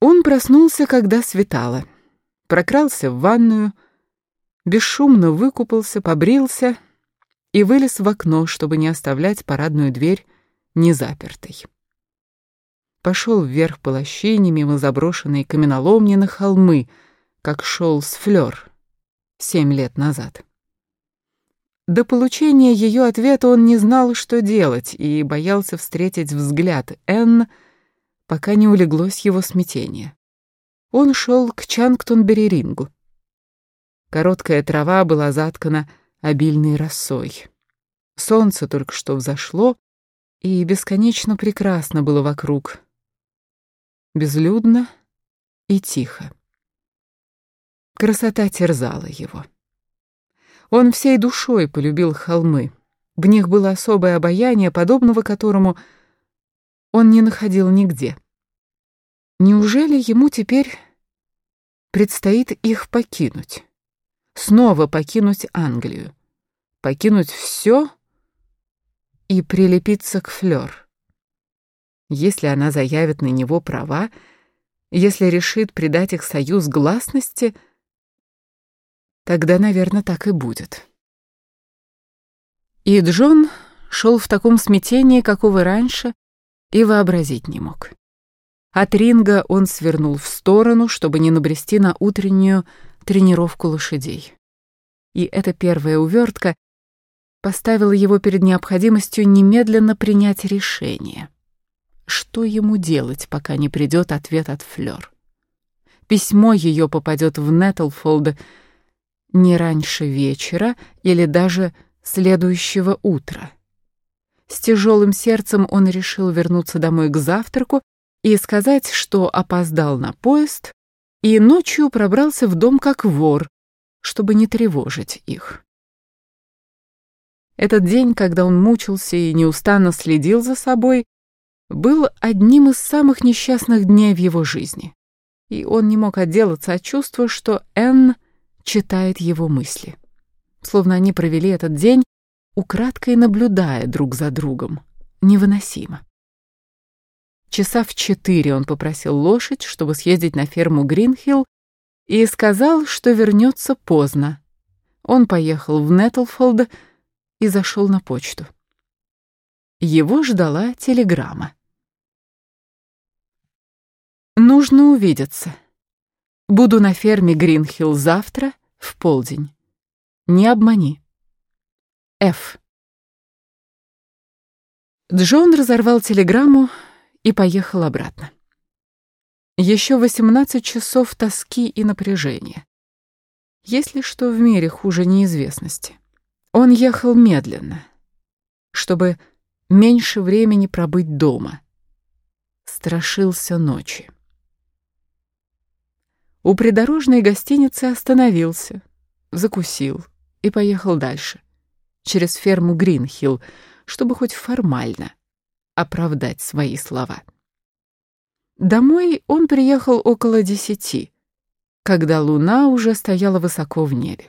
Он проснулся, когда светало. Прокрался в ванную, бесшумно выкупался, побрился и вылез в окно, чтобы не оставлять парадную дверь незапертой. Пошел вверх по лощине мимо заброшенной каменоломни на холмы, как шел с Флёр семь лет назад. До получения ее ответа он не знал, что делать, и боялся встретить взгляд Энн, пока не улеглось его смятение. Он шел к Чангтон-Берерингу. Короткая трава была заткана обильной росой. Солнце только что взошло, и бесконечно прекрасно было вокруг. Безлюдно и тихо. Красота терзала его. Он всей душой полюбил холмы. В них было особое обаяние, подобного которому он не находил нигде. Неужели ему теперь предстоит их покинуть? Снова покинуть Англию? Покинуть все и прилепиться к Флёр? Если она заявит на него права, если решит придать их союз гласности, тогда, наверное, так и будет. И Джон шел в таком смятении, какого раньше и вообразить не мог. От ринга он свернул в сторону, чтобы не набрести на утреннюю тренировку лошадей. И эта первая увертка поставила его перед необходимостью немедленно принять решение. Что ему делать, пока не придет ответ от Флёр? Письмо ее попадет в Неттлфолд не раньше вечера или даже следующего утра. С тяжелым сердцем он решил вернуться домой к завтраку и сказать, что опоздал на поезд и ночью пробрался в дом как вор, чтобы не тревожить их. Этот день, когда он мучился и неустанно следил за собой, был одним из самых несчастных дней в его жизни. И он не мог отделаться от чувства, что Энн читает его мысли. Словно они провели этот день украдкой наблюдая друг за другом. Невыносимо. Часа в четыре он попросил лошадь, чтобы съездить на ферму Гринхилл, и сказал, что вернется поздно. Он поехал в Неттлфолд и зашел на почту. Его ждала телеграмма. «Нужно увидеться. Буду на ферме Гринхилл завтра в полдень. Не обмани». Ф. Джон разорвал телеграмму и поехал обратно. Еще 18 часов тоски и напряжения. Есть ли что в мире хуже неизвестности? Он ехал медленно, чтобы меньше времени пробыть дома. Страшился ночи. У придорожной гостиницы остановился, закусил и поехал дальше через ферму Гринхилл, чтобы хоть формально оправдать свои слова. Домой он приехал около десяти, когда луна уже стояла высоко в небе.